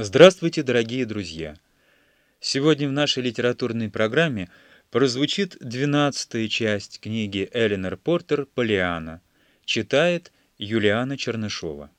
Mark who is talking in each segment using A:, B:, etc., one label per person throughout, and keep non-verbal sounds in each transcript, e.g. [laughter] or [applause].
A: Здравствуйте, дорогие друзья! Сегодня в нашей литературной программе прозвучит двенадцатая часть книги Эленор Портер «Полиана». Читает Юлиана Чернышова.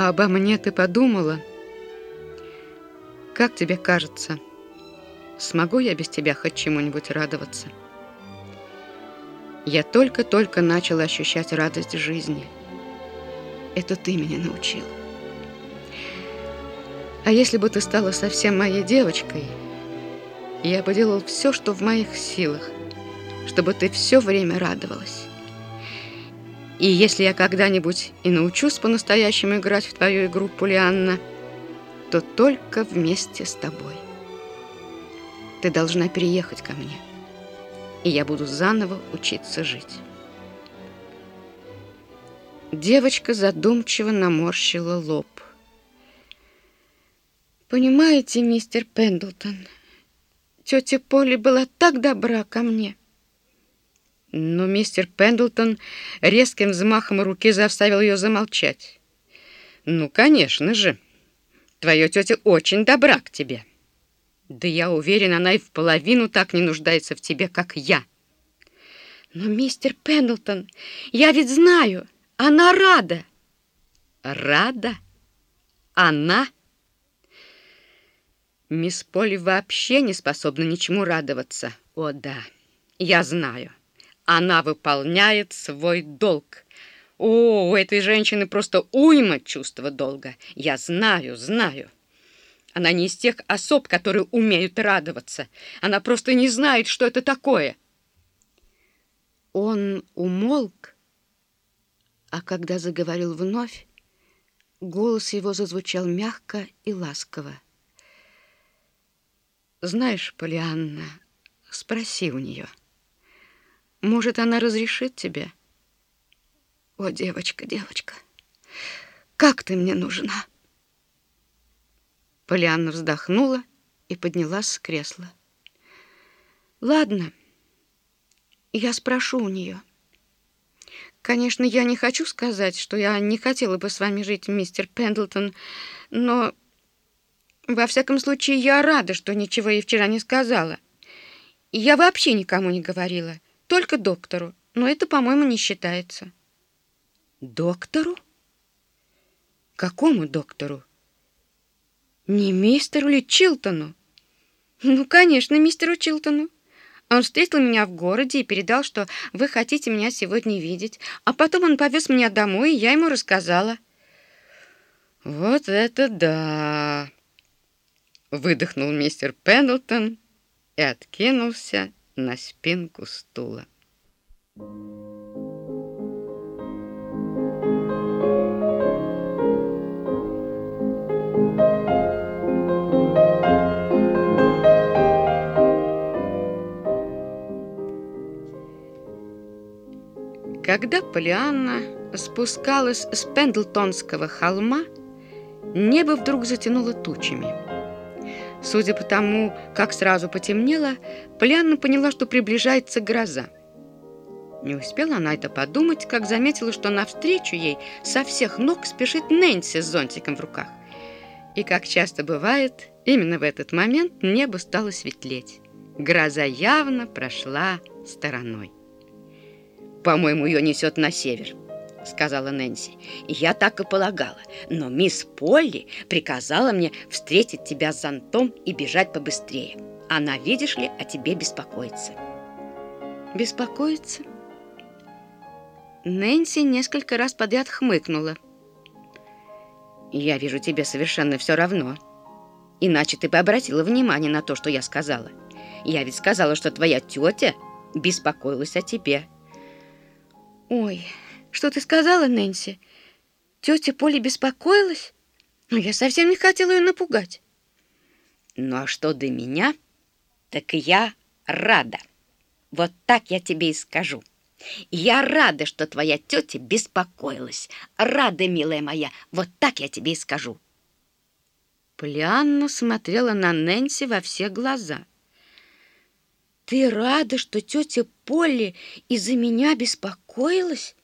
B: А обо мне ты подумала? Как тебе кажется, смогу я без тебя хоть чему-нибудь радоваться? Я только-только начала ощущать радость жизни. Это ты меня научила. А если бы ты стала совсем моей девочкой, я бы делал все, что в моих силах, чтобы ты все время радовалась. И если я когда-нибудь и научусь по-настоящему играть в твою игру, Пулианна, то только вместе с тобой. Ты должна переехать ко мне, и я буду заново учиться жить. Девочка задумчиво наморщила лоб. Понимаете, мистер Пендлтон, тетя Полли была так добра ко мне. Но мистер Пендлтон резким взмахом руки заставил ее замолчать. «Ну, конечно же, твоя тетя очень добра к тебе. Да я уверен, она и в половину так не нуждается в тебе, как я». «Но, мистер Пендлтон, я ведь знаю, она рада». «Рада? Она?» Мисс Полли вообще не способна ничему радоваться. О, да, я знаю. Она выполняет свой долг. О, у этой женщины просто уйма чувства долга. Я знаю, знаю. Она не из тех особ, которые умеют радоваться. Она просто не знает, что это такое. Он умолк, а когда заговорил вновь, голос его зазвучал мягко и ласково. «Знаешь, Полианна, спроси у нее». Может, она разрешит тебе? О, девочка, девочка, как ты мне нужна!» Полианна вздохнула и поднялась с кресла. «Ладно, я спрошу у нее. Конечно, я не хочу сказать, что я не хотела бы с вами жить, мистер Пендлтон, но во всяком случае я рада, что ничего ей вчера не сказала. Я вообще никому не говорила». Только доктору. Но это, по-моему, не считается. Доктору? Какому доктору? Не мистеру ли Чилтону? Ну, конечно, мистеру Чилтону. Он встретил меня в городе и передал, что вы хотите меня сегодня видеть. А потом он повез меня домой, и я ему рассказала. Вот это да! Выдохнул мистер Пендлтон и откинулся на спинку стула. Когда Полианна спускалась с Пендлтонского холма, небо вдруг затянуло тучами. Судя по тому, как сразу потемнело, Полианна поняла, что приближается гроза. Не успела она это подумать, как заметила, что навстречу ей со всех ног спешит Нэнси с зонтиком в руках. И, как часто бывает, именно в этот момент небо стало светлеть. Гроза явно прошла стороной. «По-моему, ее несет на север», сказала Нэнси. «Я так и полагала, но мисс Полли приказала мне встретить тебя с зонтом и бежать побыстрее. Она, видишь ли, о тебе беспокоится». «Беспокоится?» Нэнси несколько раз подряд хмыкнула. «Я вижу, тебе совершенно все равно. Иначе ты бы обратила внимание на то, что я сказала. Я ведь сказала, что твоя тетя беспокоилась о тебе». «Ой, Что ты сказала, Нэнси? Тетя Поля беспокоилась? Ну, я совсем не хотела ее напугать.
C: Ну, а что до меня, так я рада. Вот так я тебе и скажу. Я рада, что твоя тетя беспокоилась. Рада, милая моя, вот так я тебе и скажу.
B: Полианна смотрела на Нэнси во все глаза. «Ты рада, что тетя Полли из-за меня беспокоилась?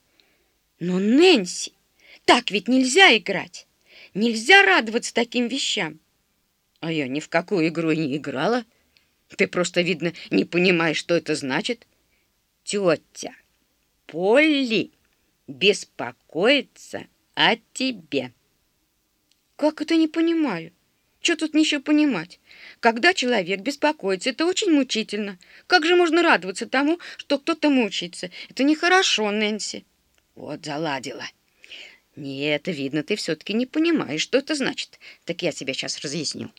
B: Но, Нэнси, так ведь нельзя играть. Нельзя радоваться таким вещам.
C: А я ни в какую игру и не играла. Ты просто, видно, не понимаешь, что это значит. Тетя Полли беспокоится о тебе.
B: Как это не понимаю? Что тут ничего понимать? Когда человек беспокоится, это очень мучительно. Как же можно радоваться тому, что кто-то мучается? Это нехорошо, Нэнси.
C: Вот заладила. Нет, видно, ты все-таки не понимаешь, что это значит. Так я тебе сейчас разъясню.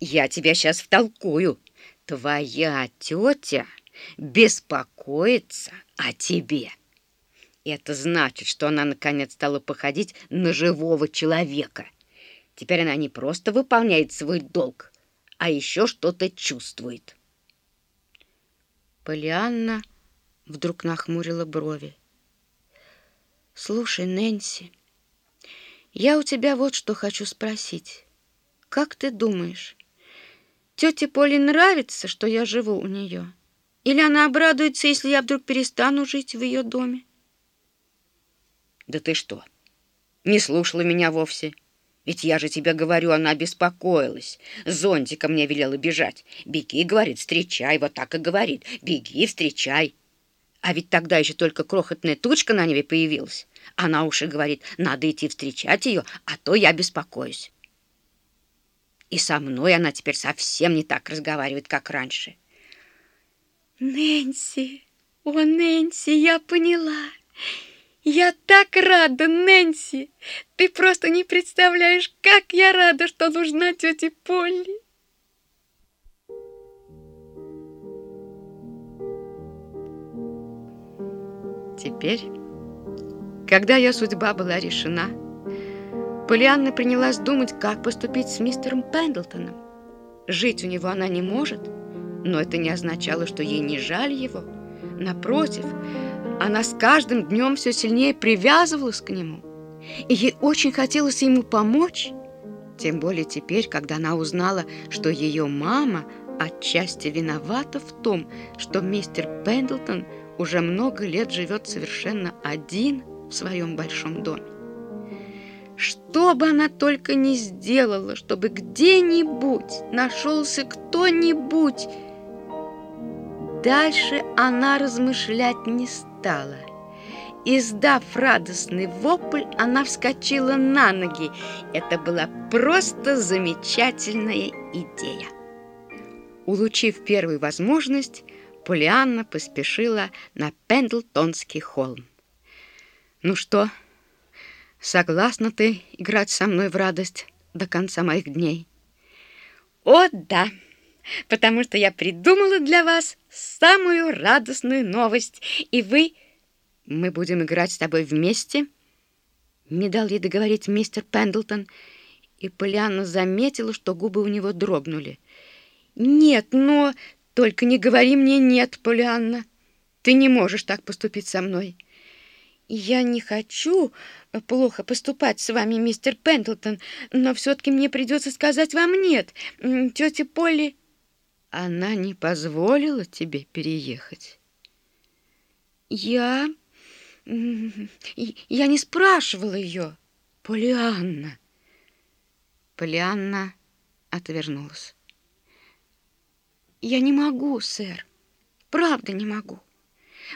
C: Я тебя сейчас втолкую. Твоя тетя беспокоится о тебе. Это значит, что она наконец стала походить на живого человека — Теперь она не просто выполняет свой долг, а еще что-то чувствует.
B: Полианна вдруг нахмурила брови. «Слушай, Нэнси, я у тебя вот что хочу спросить. Как ты думаешь, тете Поле нравится, что я живу у нее? Или она обрадуется, если я вдруг перестану жить в ее доме?»
C: «Да ты что, не слушала меня вовсе?» Ведь я же тебе говорю, она беспокоилась. Зонтиком мне велела бежать. Беги, говорит, встречай. Вот так и говорит. Беги, встречай. А ведь тогда еще только крохотная тучка на небе появилась. Она уж говорит, надо идти встречать ее, а то я беспокоюсь. И со мной она теперь совсем не так разговаривает, как раньше.
B: Нэнси, о, Нэнси, я поняла. Я так рада, Нэнси! Ты просто не представляешь, как я рада, что нужна тете Полли. Теперь, когда ее судьба была решена, Полианна принялась думать, как поступить с мистером Пендлтоном. Жить у него она не может, но это не означало, что ей не жаль его. Напротив, она с каждым днем все сильнее привязывалась к нему, и ей очень хотелось ему помочь. Тем более теперь, когда она узнала, что ее мама отчасти виновата в том, что мистер Пендлтон уже много лет живет совершенно один в своем большом доме. Что бы она только не сделала, чтобы где-нибудь нашелся кто-нибудь, Дальше она размышлять не стала. Издав радостный вопль, она вскочила на ноги. Это была просто замечательная идея. Улучив первую возможность, Полианна поспешила на Пендлтонский холм. «Ну что, согласна ты играть со мной в радость до конца моих дней?» «О, да!» потому что я придумала для вас самую радостную новость, и вы... Мы будем играть с тобой вместе?» Не дал ей договорить мистер Пендлтон, и Полианна заметила, что губы у него дрогнули. «Нет, но... Только не говори мне «нет», Полианна. Ты не можешь так поступить со мной». «Я не хочу плохо поступать с вами, мистер Пендлтон, но все-таки мне придется сказать вам «нет». Тетя Полли...» Она не позволила тебе переехать? Я... Я не спрашивала ее. Полианна. Полианна отвернулась. Я не могу, сэр. Правда не могу.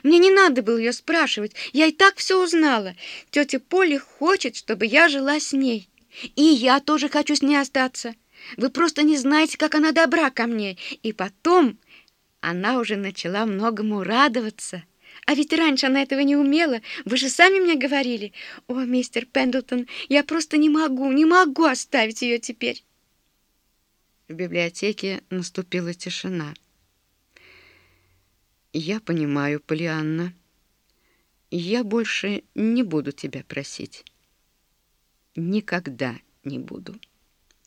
B: Мне не надо было ее спрашивать. Я и так все узнала. Тетя Поли хочет, чтобы я жила с ней. И я тоже хочу с ней остаться. Вы просто не знаете, как она добра ко мне. И потом она уже начала многому радоваться. А ведь раньше она этого не умела. Вы же сами мне говорили. О, мистер Пендлтон, я просто не могу, не могу оставить ее теперь. В библиотеке наступила тишина. «Я понимаю, Полианна. Я больше не буду тебя просить. Никогда не буду.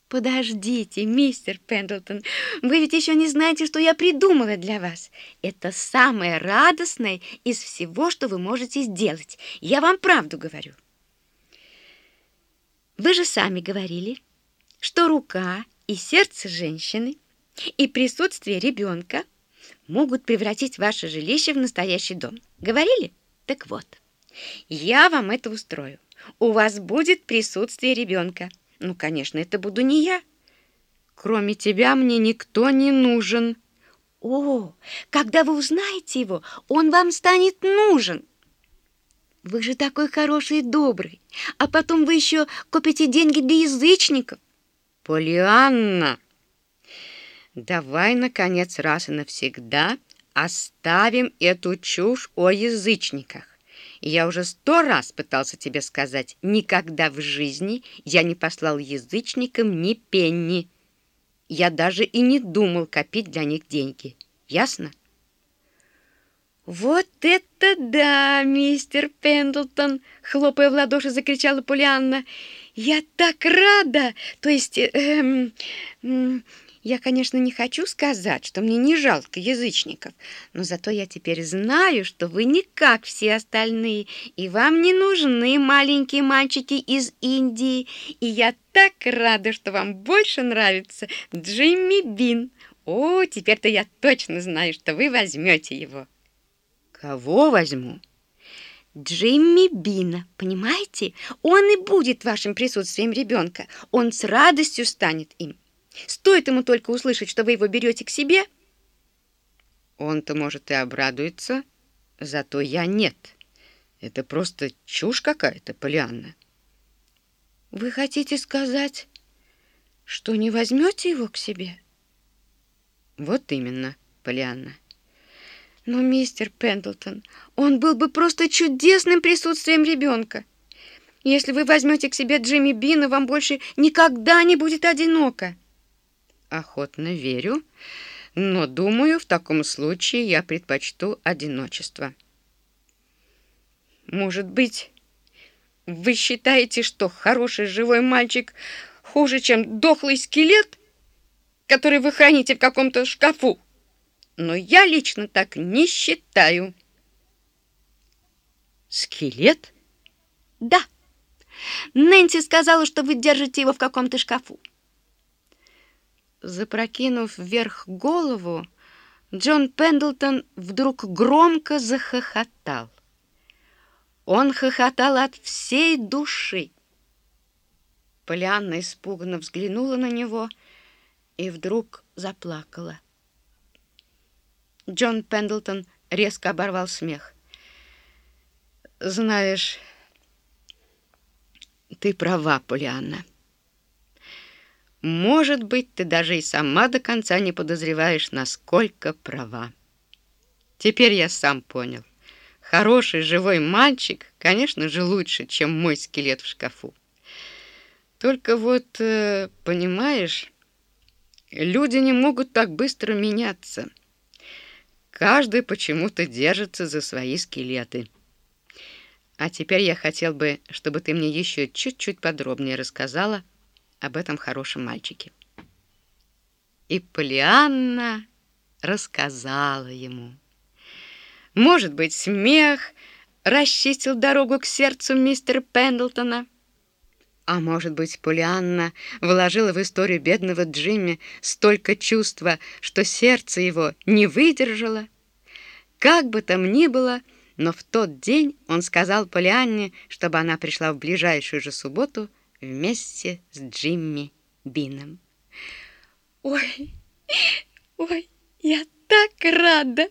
C: Подождите, мистер Пендлтон, вы ведь еще не знаете, что я придумала для вас. Это самое радостное из всего, что вы можете сделать. Я вам правду говорю. Вы же сами говорили, что рука и сердце женщины и присутствие ребенка могут превратить ваше жилище в настоящий дом. Говорили? Так вот, я вам это устрою. У вас будет присутствие ребенка. Ну, конечно, это буду не я.
B: Кроме тебя мне никто не нужен.
C: О, когда вы узнаете его, он вам станет нужен. Вы же такой хороший и добрый. А потом вы еще купите деньги для язычников.
B: Полианна, давай, наконец, раз и навсегда оставим эту чушь о язычниках. Я уже сто раз пытался тебе сказать, никогда в жизни я не послал язычникам ни пенни. Я даже и не думал копить для них деньги. Ясно?
C: «Вот это да, мистер Пендлтон!» — хлопая в ладоши, закричала Полианна. «Я так рада! То есть, эм, эм, я, конечно, не хочу сказать, что мне не жалко язычников, но зато я теперь знаю, что вы не как все остальные, и вам не нужны маленькие мальчики из Индии, и я так рада, что вам больше нравится Джимми Бин. О, теперь-то я точно знаю, что вы возьмете его».
B: Кого возьму?
C: Джимми Бина, понимаете? Он и будет вашим присутствием ребенка. Он с радостью станет им. Стоит ему только услышать, что вы его берете к себе.
B: Он-то, может, и обрадуется, зато я нет. Это просто чушь какая-то, Полианна.
C: Вы хотите сказать, что не возьмете его к себе?
B: Вот именно, Полианна.
C: Но, мистер Пендлтон, он был бы просто чудесным присутствием ребенка. Если вы возьмете к себе Джимми Бина, вам больше никогда не будет одиноко.
B: Охотно верю, но, думаю, в таком случае я предпочту одиночество.
C: Может быть, вы считаете, что хороший живой мальчик хуже, чем дохлый скелет, который вы храните в каком-то шкафу? Но я лично так не считаю.
B: Скелет?
C: Да. Нэнси сказала, что вы держите его в каком-то шкафу.
B: Запрокинув вверх голову, Джон Пендлтон вдруг громко захохотал. Он хохотал от всей души. Полианна испуганно взглянула на него и вдруг заплакала. Джон Пендлтон резко оборвал смех. «Знаешь, ты права, Полианна. Может быть, ты даже и сама до конца не подозреваешь, насколько права. Теперь я сам понял. Хороший живой мальчик, конечно же, лучше, чем мой скелет в шкафу. Только вот, э, понимаешь, люди не могут так быстро меняться». Каждый почему-то держится за свои скелеты. А теперь я хотел бы, чтобы ты мне еще чуть-чуть подробнее рассказала об этом хорошем мальчике. И Полианна рассказала ему. Может быть, смех расчистил дорогу к сердцу мистера Пендлтона, а может быть, Полианна вложила в историю бедного Джимми столько чувства, что сердце его не выдержало. Как бы там ни было, но в тот день он сказал Полианне, чтобы она пришла в ближайшую же субботу вместе с Джимми Бином.
C: «Ой, ой, я так рада!»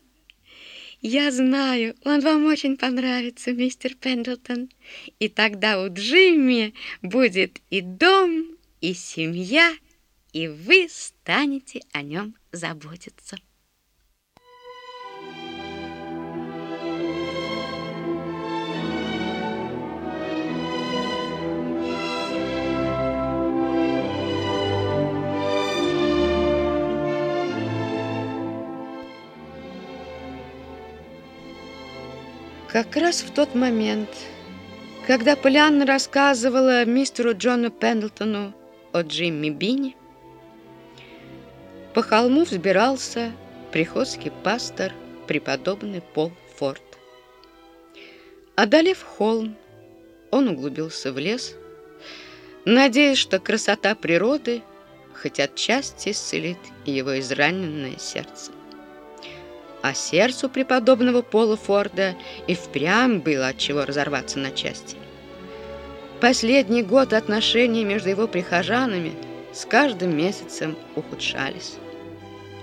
C: «Я знаю, он вам очень понравится, мистер Пендлтон. И тогда у Джимми будет и дом, и семья, и вы станете о нем заботиться».
B: Как раз в тот момент, когда Полианна рассказывала мистеру Джону Пендлтону о Джимми Бини, по холму взбирался приходский пастор преподобный Пол Форд. Одолев холм, он углубился в лес, надеясь, что красота природы хоть отчасти исцелит его израненное сердце. А сердцу преподобного Пола Форда и впрямь было от чего разорваться на части. Последний год отношения между его прихожанами с каждым месяцем ухудшались.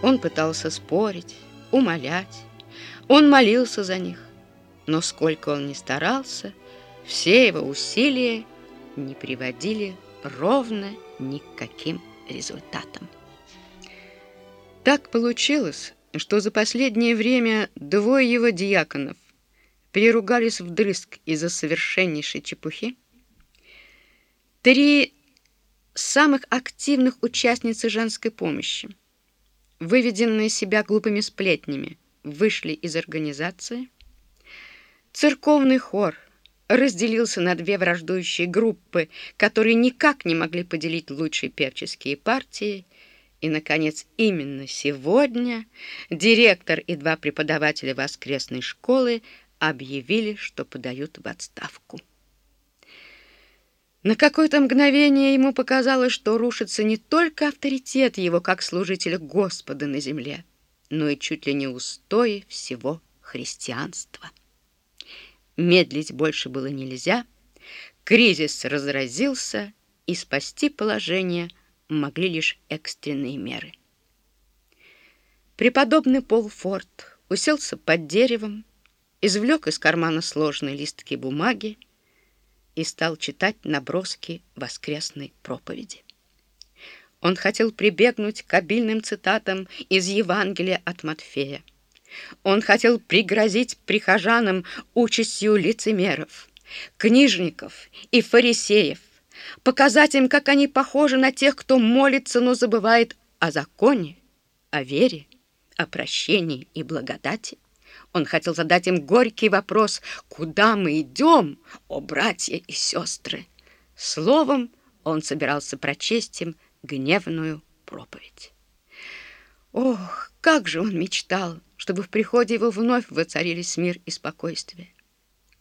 B: Он пытался спорить, умолять, он молился за них, но сколько он ни старался, все его усилия не приводили ровно ни к каким результатам. Так получилось, что за последнее время двое его диаконов переругались вдрызг из-за совершеннейшей чепухи. Три самых активных участницы женской помощи, выведенные себя глупыми сплетнями, вышли из организации. Церковный хор разделился на две враждующие группы, которые никак не могли поделить лучшие певческие партии. И, наконец, именно сегодня директор и два преподавателя воскресной школы объявили, что подают в отставку. На какое-то мгновение ему показалось, что рушится не только авторитет его как служителя Господа на земле, но и чуть ли не устои всего христианства. Медлить больше было нельзя, кризис разразился, и спасти положение могли лишь экстренные меры. Преподобный Пол Форд уселся под деревом, извлек из кармана сложные листки бумаги и стал читать наброски воскресной проповеди. Он хотел прибегнуть к обильным цитатам из Евангелия от Матфея. Он хотел пригрозить прихожанам участью лицемеров, книжников и фарисеев, показать им, как они похожи на тех, кто молится, но забывает о законе, о вере, о прощении и благодати. Он хотел задать им горький вопрос, куда мы идем, о братья и сестры. Словом, он собирался прочесть им гневную проповедь. Ох, как же он мечтал, чтобы в приходе его вновь воцарились мир и спокойствие.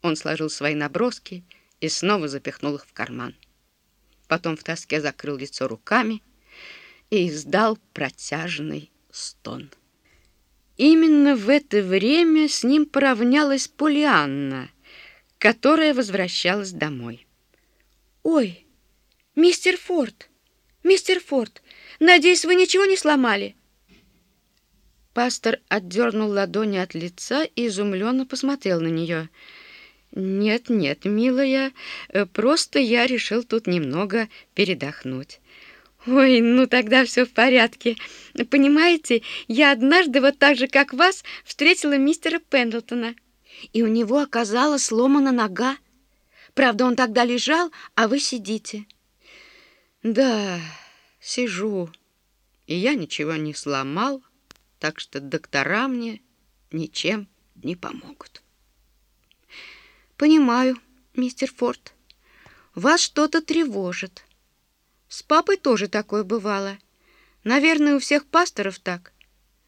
B: Он сложил свои наброски и снова запихнул их в карман. Потом в тоске закрыл лицо руками и издал протяжный стон. Именно в это время с ним поравнялась Полианна, которая возвращалась домой. «Ой, мистер Форд, мистер Форд, надеюсь, вы ничего не сломали?» Пастор отдернул ладони от лица и изумленно посмотрел на нее. «Нет, нет, милая, э, просто я решил тут немного передохнуть». «Ой, ну тогда все в порядке. Понимаете, я однажды вот так же, как вас, встретила мистера Пендлтона, и у него оказалась сломана нога. Правда, он тогда лежал, а вы сидите». «Да, сижу, и я ничего не сломал» так что доктора мне ничем не помогут. Понимаю, мистер Форд, вас что-то тревожит. С папой тоже такое бывало. Наверное, у всех пасторов так.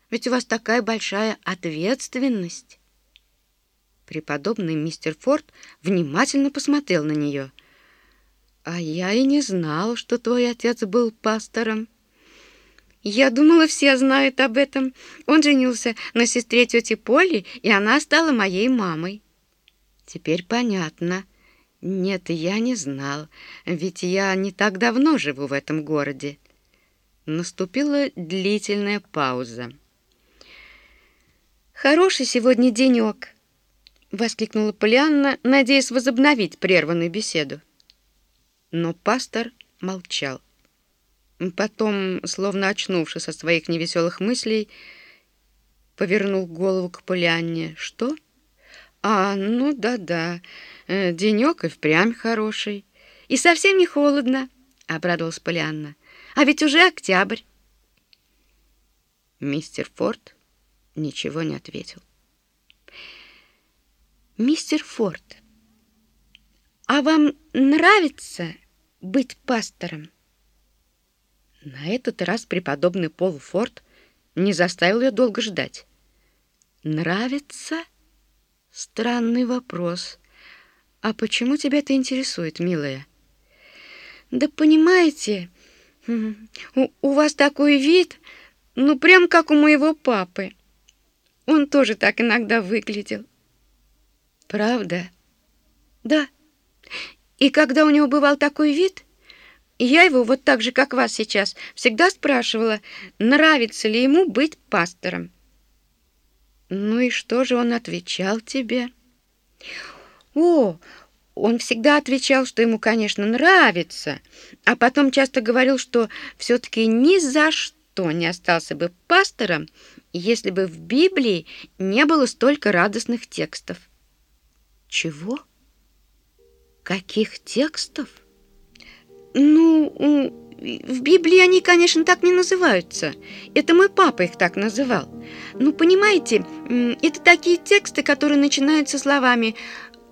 B: Ведь у вас такая большая ответственность. Преподобный мистер Форд внимательно посмотрел на нее. А я и не знал, что твой отец был пастором. Я думала, все знают об этом. Он женился на сестре тети Поли, и она стала моей мамой. Теперь понятно. Нет, я не знал, ведь я не так давно живу в этом городе. Наступила длительная пауза. «Хороший сегодня денек!» — воскликнула Полианна, надеясь возобновить прерванную беседу. Но пастор молчал. Потом, словно очнувшись от своих невеселых мыслей, повернул голову к Полианне. «Что? А, ну да-да, э, денек и впрямь хороший. И совсем не холодно», — обрадовалась Полианна. «А ведь уже октябрь». Мистер Форд ничего не ответил. Мистер Форд, а вам нравится быть пастором? На этот раз преподобный Пол Форд не заставил ее долго ждать. Нравится? Странный вопрос. А почему тебя это интересует, милая? Да понимаете, [laughs] у, у вас такой вид, ну прям как у моего папы. Он тоже так иногда выглядел. Правда? Да. И когда у него бывал такой вид, я его вот так же, как вас сейчас, всегда спрашивала, нравится ли ему быть пастором. Ну и что же он отвечал тебе? О, он всегда отвечал, что ему, конечно, нравится, а потом часто говорил, что все-таки ни за что не остался бы пастором, если бы в Библии не было столько радостных текстов. Чего? Каких текстов? Ну, в Библии они, конечно, так не называются. Это мой папа их так называл. Ну, понимаете, это такие тексты, которые начинаются словами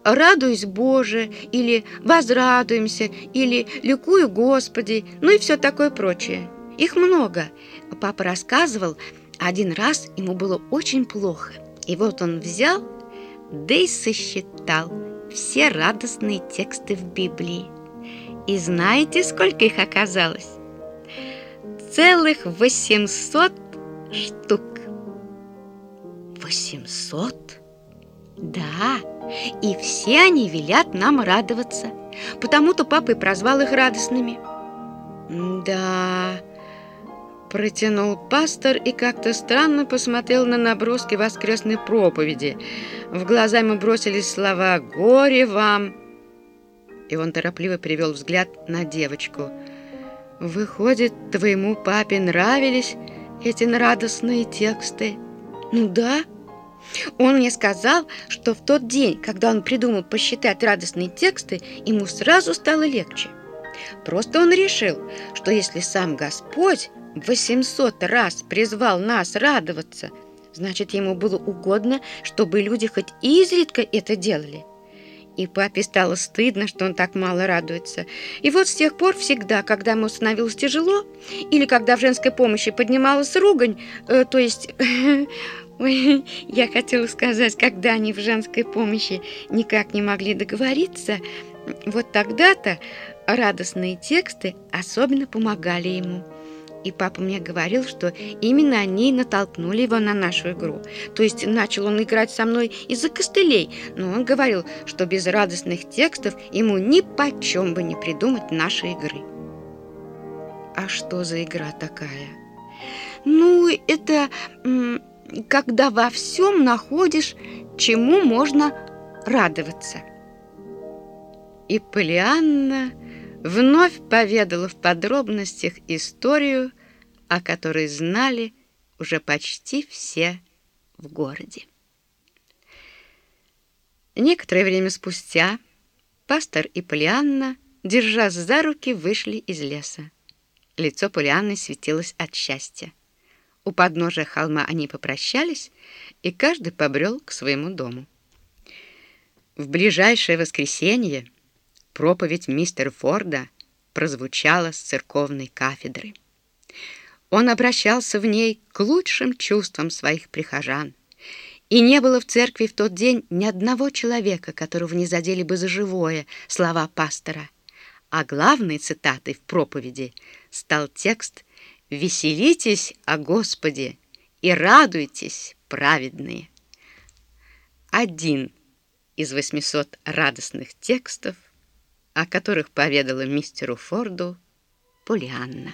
B: «Радуюсь, Боже» или «Возрадуемся» или «Ликую, Господи», ну и все такое прочее. Их много. Папа рассказывал, один раз ему было очень плохо. И вот он взял, да и сосчитал все радостные тексты в Библии. И знаете, сколько их оказалось? Целых 800 штук. 800? Да, и все они велят нам радоваться. Потому-то папа и прозвал их радостными. Да, Протянул пастор и как-то странно посмотрел на наброски воскресной проповеди. В глаза ему бросились слова «Горе вам!» И он торопливо перевел взгляд на девочку. «Выходит, твоему папе нравились эти радостные тексты?» «Ну да». Он мне сказал, что в тот день, когда он придумал посчитать радостные тексты, ему сразу стало легче. Просто он решил, что если сам Господь 800 раз призвал нас радоваться, значит, ему было угодно, чтобы люди хоть изредка это делали. И папе стало стыдно, что он так мало радуется. И вот с тех пор всегда, когда ему становилось тяжело, или когда в женской помощи поднималась ругань, э, то есть... [laughs] Я хотела сказать, когда они в женской помощи никак не могли договориться, вот тогда-то радостные тексты особенно помогали ему. И папа мне говорил, что именно они натолкнули его на нашу игру. То есть начал он играть со мной из-за костылей, но он говорил, что без радостных текстов ему ни почем бы не придумать нашей игры. А что за игра такая? Ну, это когда во всем находишь, чему можно радоваться. И Полианна вновь поведала в подробностях историю, о которой знали уже почти все в городе. Некоторое время спустя пастор и Полианна, держась за руки, вышли из леса. Лицо Полианны светилось от счастья. У подножия холма они попрощались, и каждый побрел к своему дому. В ближайшее воскресенье проповедь мистера Форда прозвучала с церковной кафедры. Он обращался в ней к лучшим чувствам своих прихожан. И не было в церкви в тот день ни одного человека, которого не задели бы за живое слова пастора. А главной цитатой в проповеди стал текст «Веселитесь о Господе и радуйтесь, праведные». Один из 800 радостных текстов о которых поведала мистеру Форду Полианна.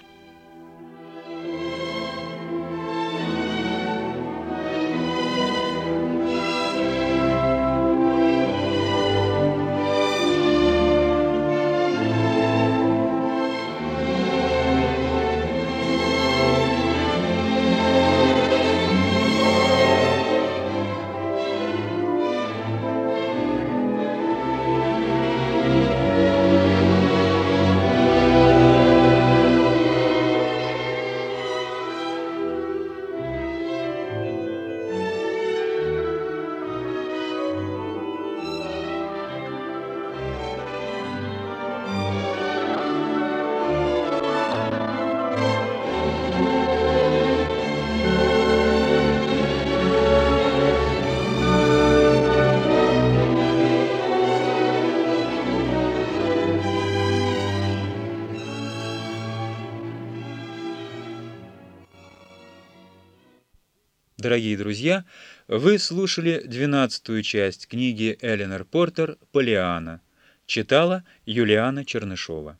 A: Дорогие друзья, вы слушали двенадцатую часть книги Эленор Портер «Полиана». Читала Юлиана Чернышова.